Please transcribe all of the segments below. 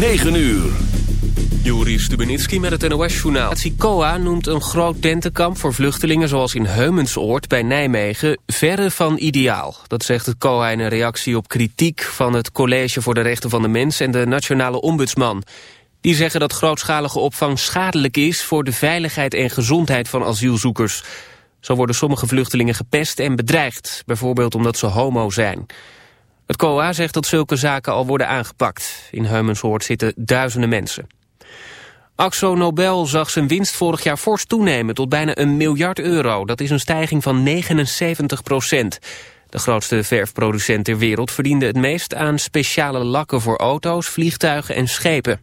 9 uur. Juri Stubenitski met het NOS-journaal. COA noemt een groot tentenkamp voor vluchtelingen zoals in Heumensoord bij Nijmegen verre van ideaal. Dat zegt het COA in een reactie op kritiek van het College voor de Rechten van de Mens en de Nationale Ombudsman. Die zeggen dat grootschalige opvang schadelijk is voor de veiligheid en gezondheid van asielzoekers. Zo worden sommige vluchtelingen gepest en bedreigd, bijvoorbeeld omdat ze homo zijn. Het COA zegt dat zulke zaken al worden aangepakt. In Heumensoord zitten duizenden mensen. Axo Nobel zag zijn winst vorig jaar fors toenemen tot bijna een miljard euro. Dat is een stijging van 79 procent. De grootste verfproducent ter wereld verdiende het meest aan speciale lakken voor auto's, vliegtuigen en schepen.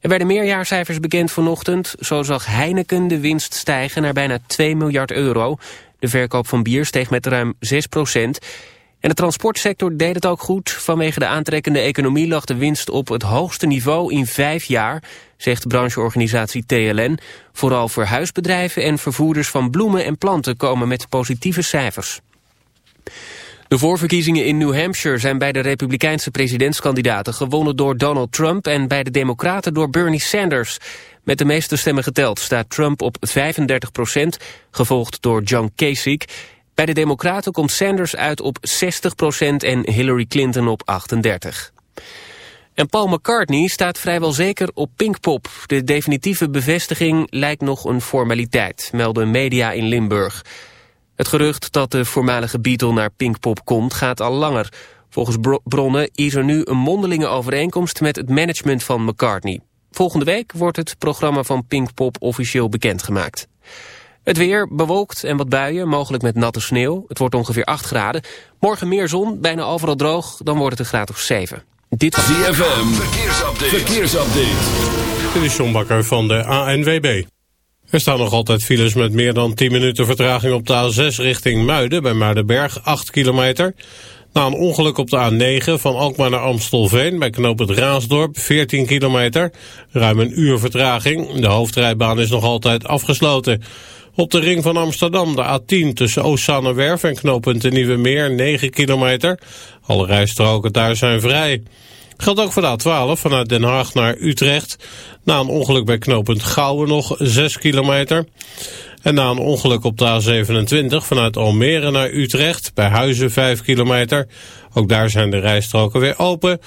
Er werden meer jaarcijfers bekend vanochtend. Zo zag Heineken de winst stijgen naar bijna 2 miljard euro. De verkoop van bier steeg met ruim 6 procent. En de transportsector deed het ook goed. Vanwege de aantrekkende economie lag de winst op het hoogste niveau in vijf jaar, zegt brancheorganisatie TLN. Vooral verhuisbedrijven en vervoerders van bloemen en planten komen met positieve cijfers. De voorverkiezingen in New Hampshire zijn bij de republikeinse presidentskandidaten gewonnen door Donald Trump en bij de democraten door Bernie Sanders. Met de meeste stemmen geteld staat Trump op 35 procent, gevolgd door John Kasich. Bij de Democraten komt Sanders uit op 60% en Hillary Clinton op 38. En Paul McCartney staat vrijwel zeker op Pinkpop. De definitieve bevestiging lijkt nog een formaliteit, melden media in Limburg. Het gerucht dat de voormalige Beatle naar Pinkpop komt gaat al langer. Volgens bronnen is er nu een mondelinge overeenkomst met het management van McCartney. Volgende week wordt het programma van Pinkpop officieel bekendgemaakt. Het weer bewolkt en wat buien, mogelijk met natte sneeuw. Het wordt ongeveer 8 graden. Morgen meer zon, bijna overal droog, dan wordt het een graad of 7. Dit was ZFM, verkeersupdate. verkeersupdate. Dit is John Bakker van de ANWB. Er staan nog altijd files met meer dan 10 minuten vertraging op de A6 richting Muiden bij Muidenberg, 8 kilometer. Na een ongeluk op de A9 van Alkmaar naar Amstelveen bij knoop het Raasdorp, 14 kilometer. Ruim een uur vertraging. De hoofdrijbaan is nog altijd afgesloten. Op de ring van Amsterdam de A10 tussen Oostzaanewerf en knooppunt de Nieuwe Meer 9 kilometer. Alle rijstroken daar zijn vrij. Geldt ook voor de A12 vanuit Den Haag naar Utrecht. Na een ongeluk bij knooppunt Gouwen nog 6 kilometer. En na een ongeluk op de A27 vanuit Almere naar Utrecht, bij Huizen 5 kilometer. Ook daar zijn de rijstroken weer open.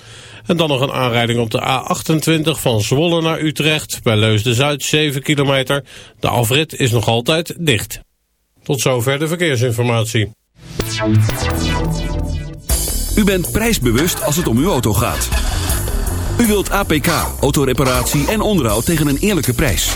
En dan nog een aanrijding op de A28 van Zwolle naar Utrecht, bij Leusden-Zuid 7 kilometer. De afrit is nog altijd dicht. Tot zover de verkeersinformatie. U bent prijsbewust als het om uw auto gaat. U wilt APK, autoreparatie en onderhoud tegen een eerlijke prijs.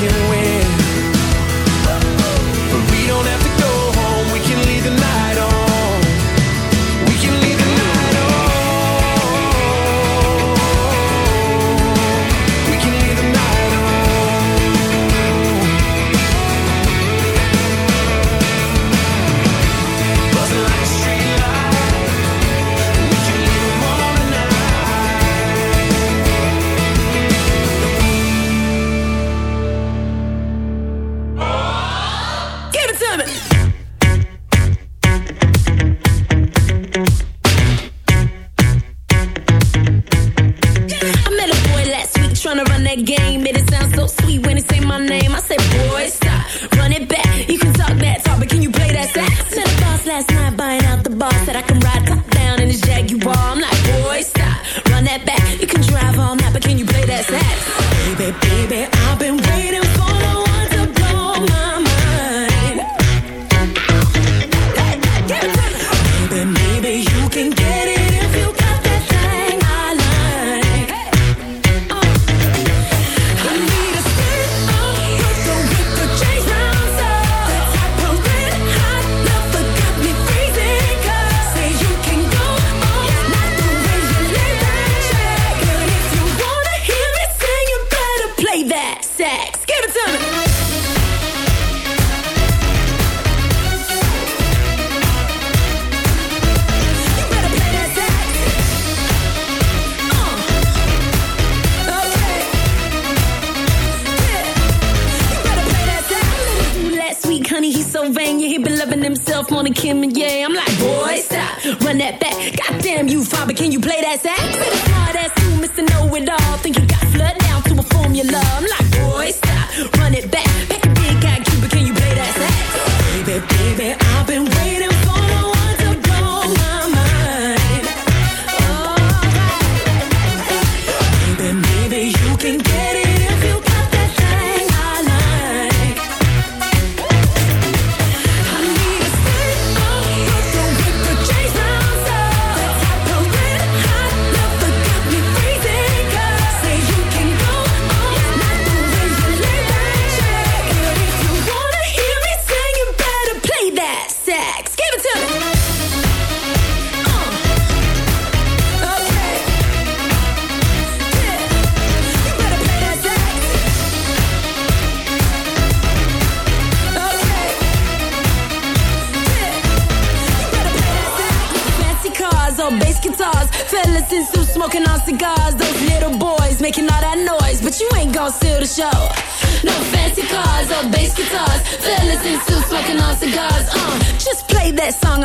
can win.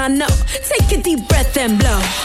Know. Take a deep breath and blow.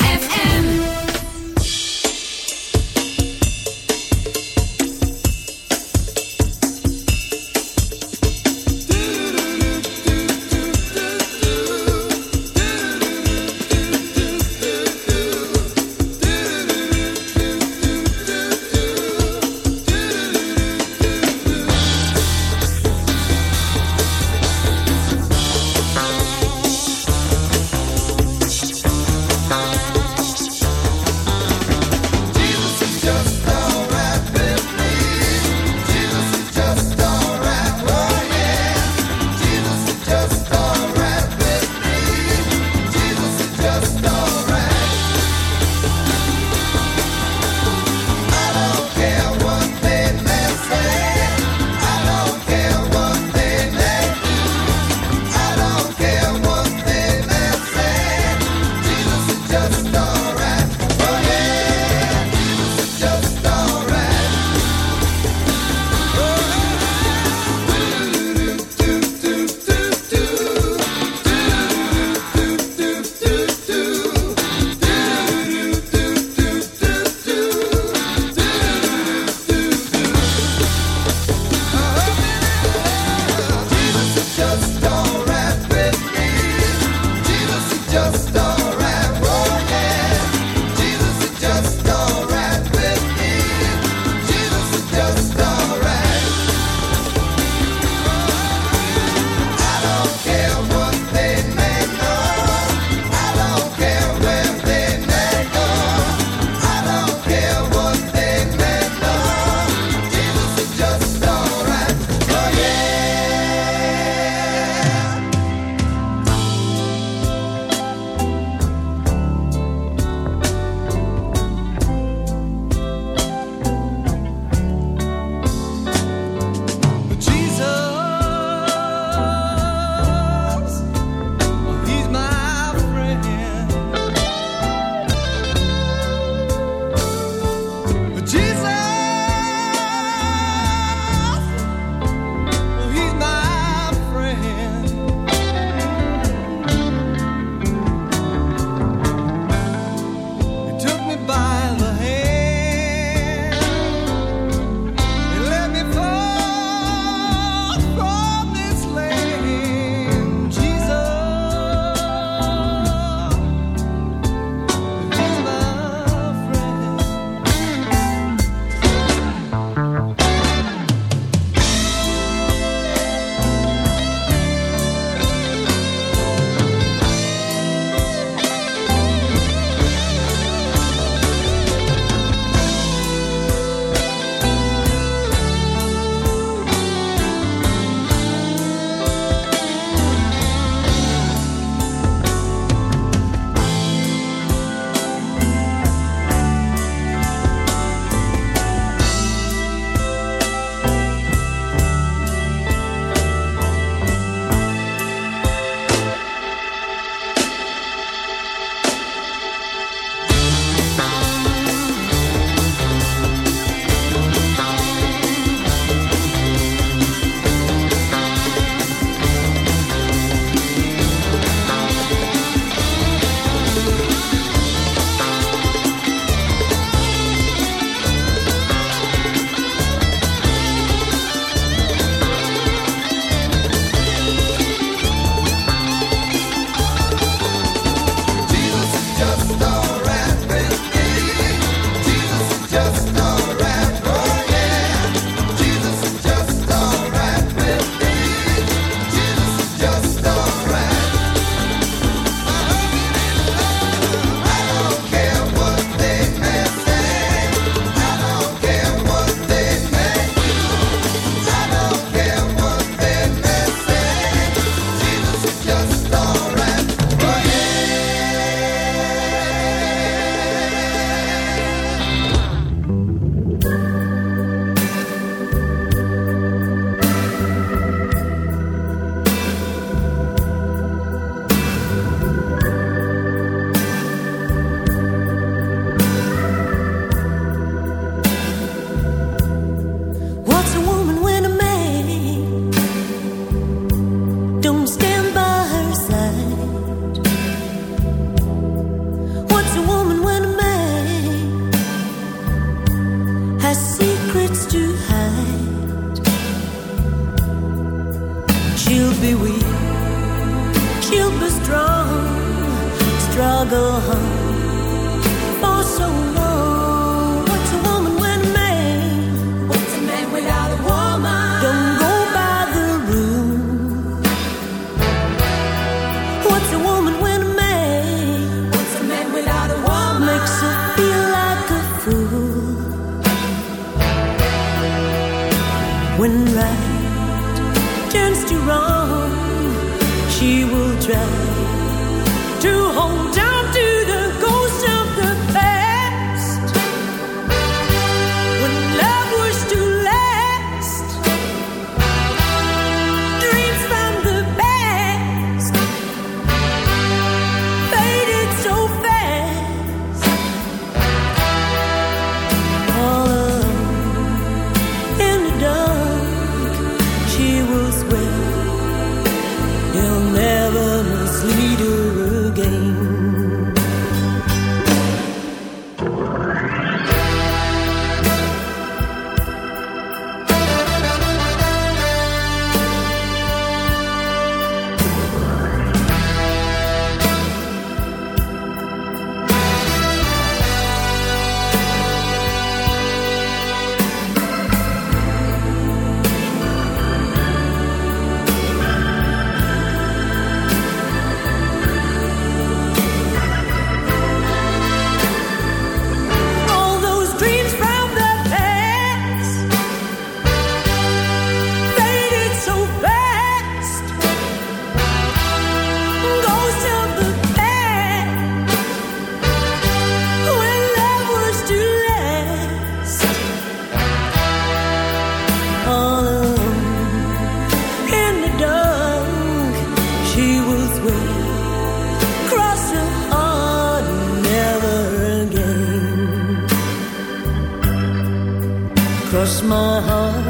Cross my heart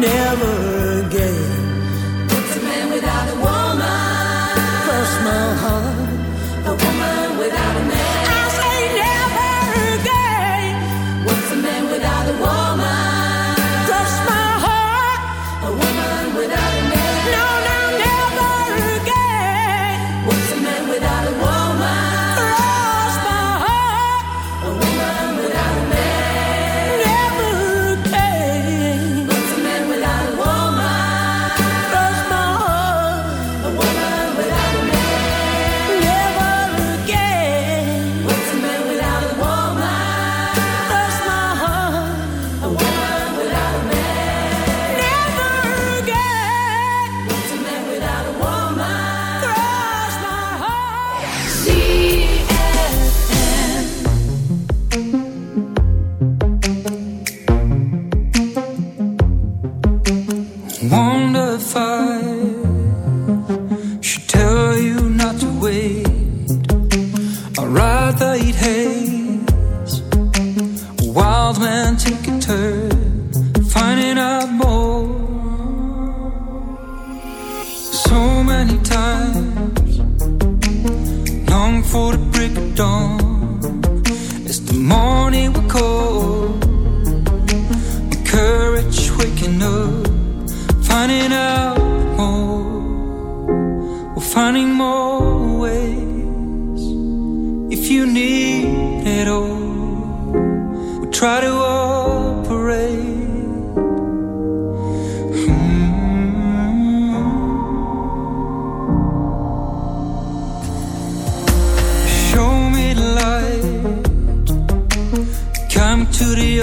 never again puts a man without a woman. Cross my heart.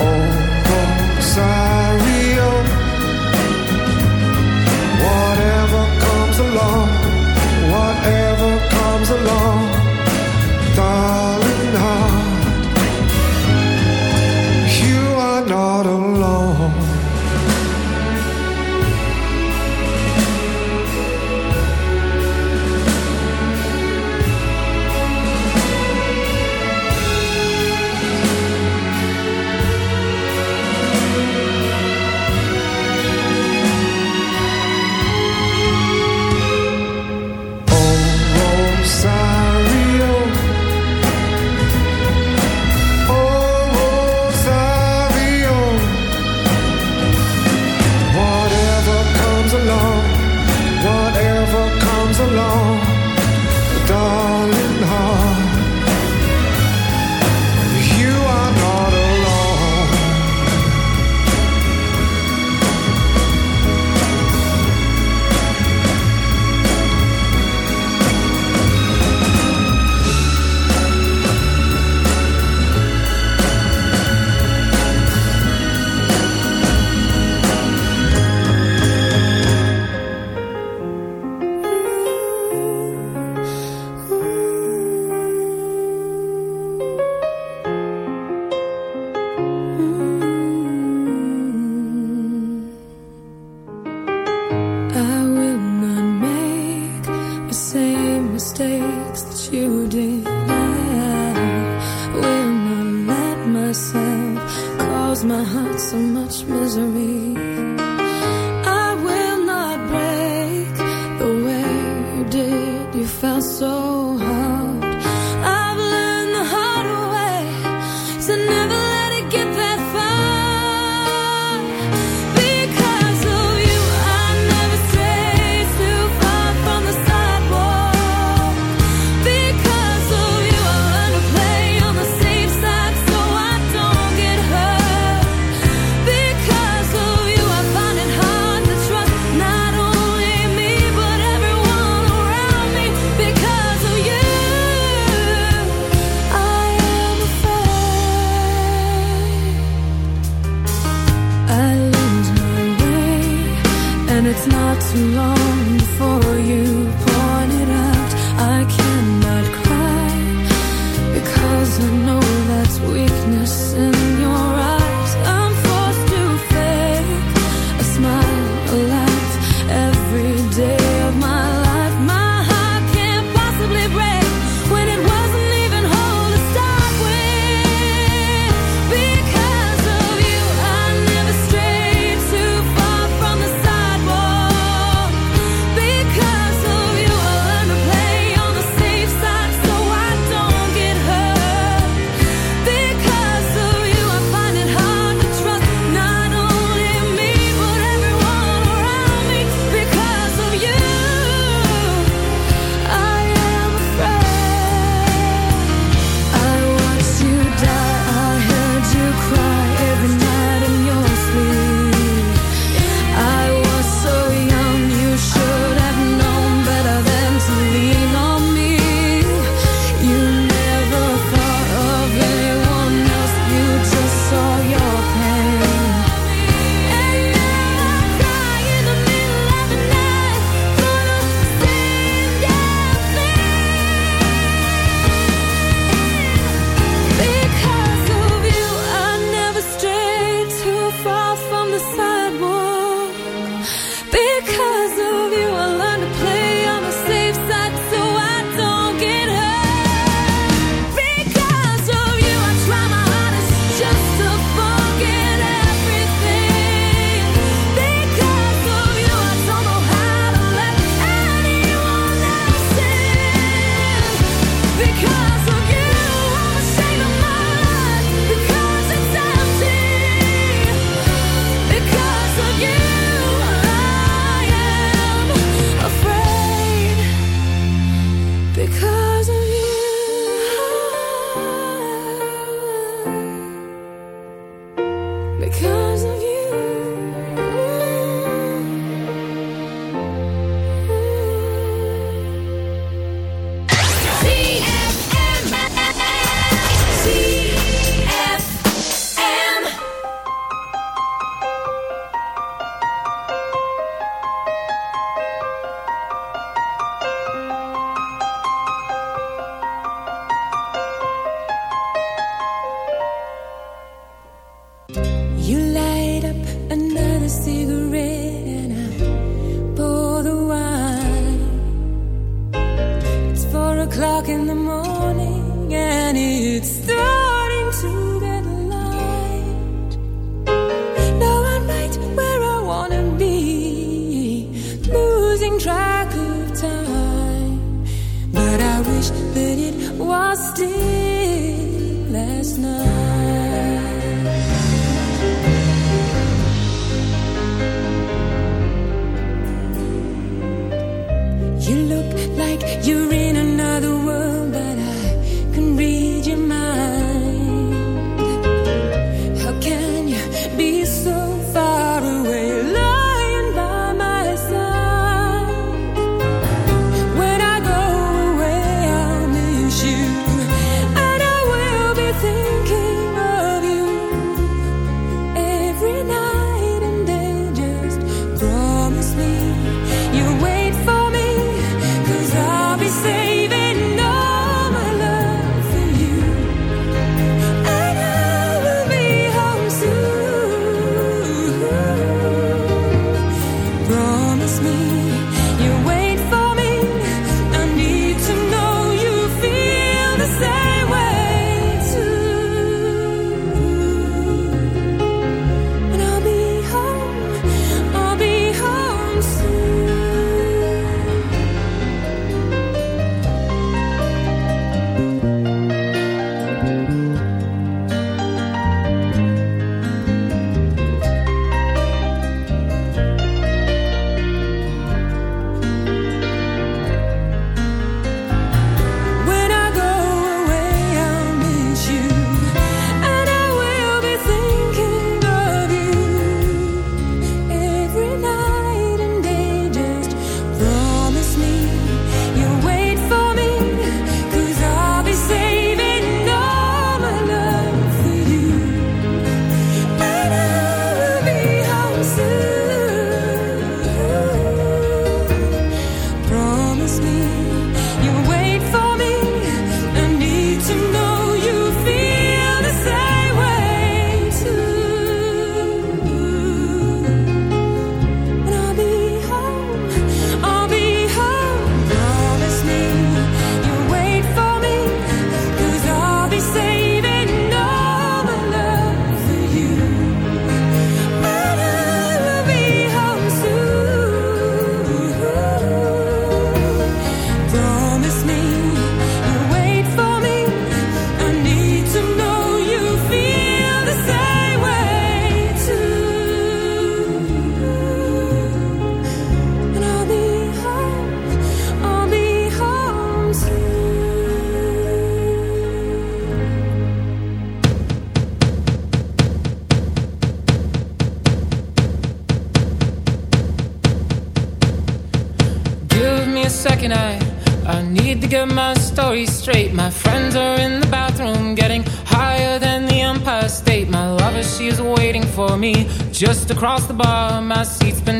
Oh, Whatever comes along, whatever comes along.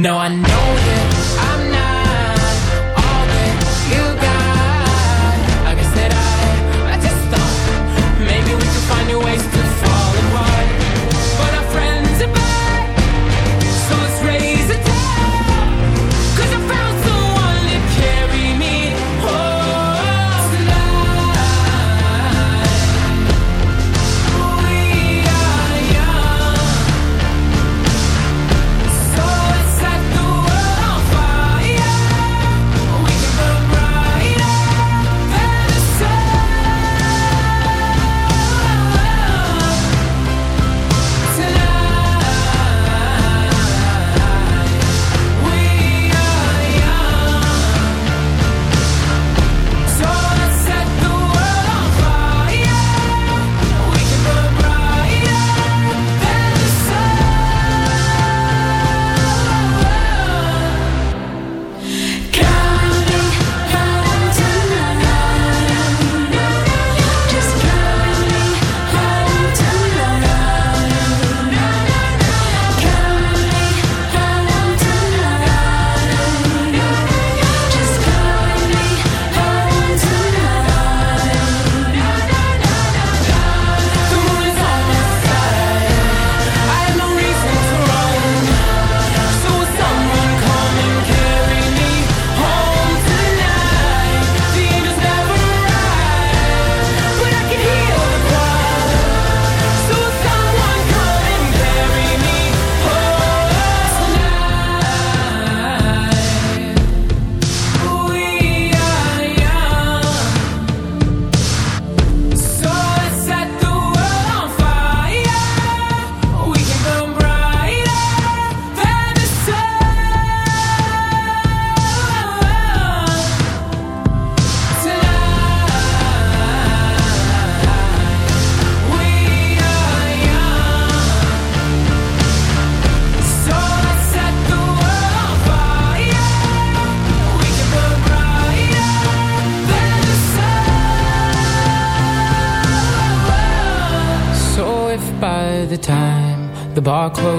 No, I know.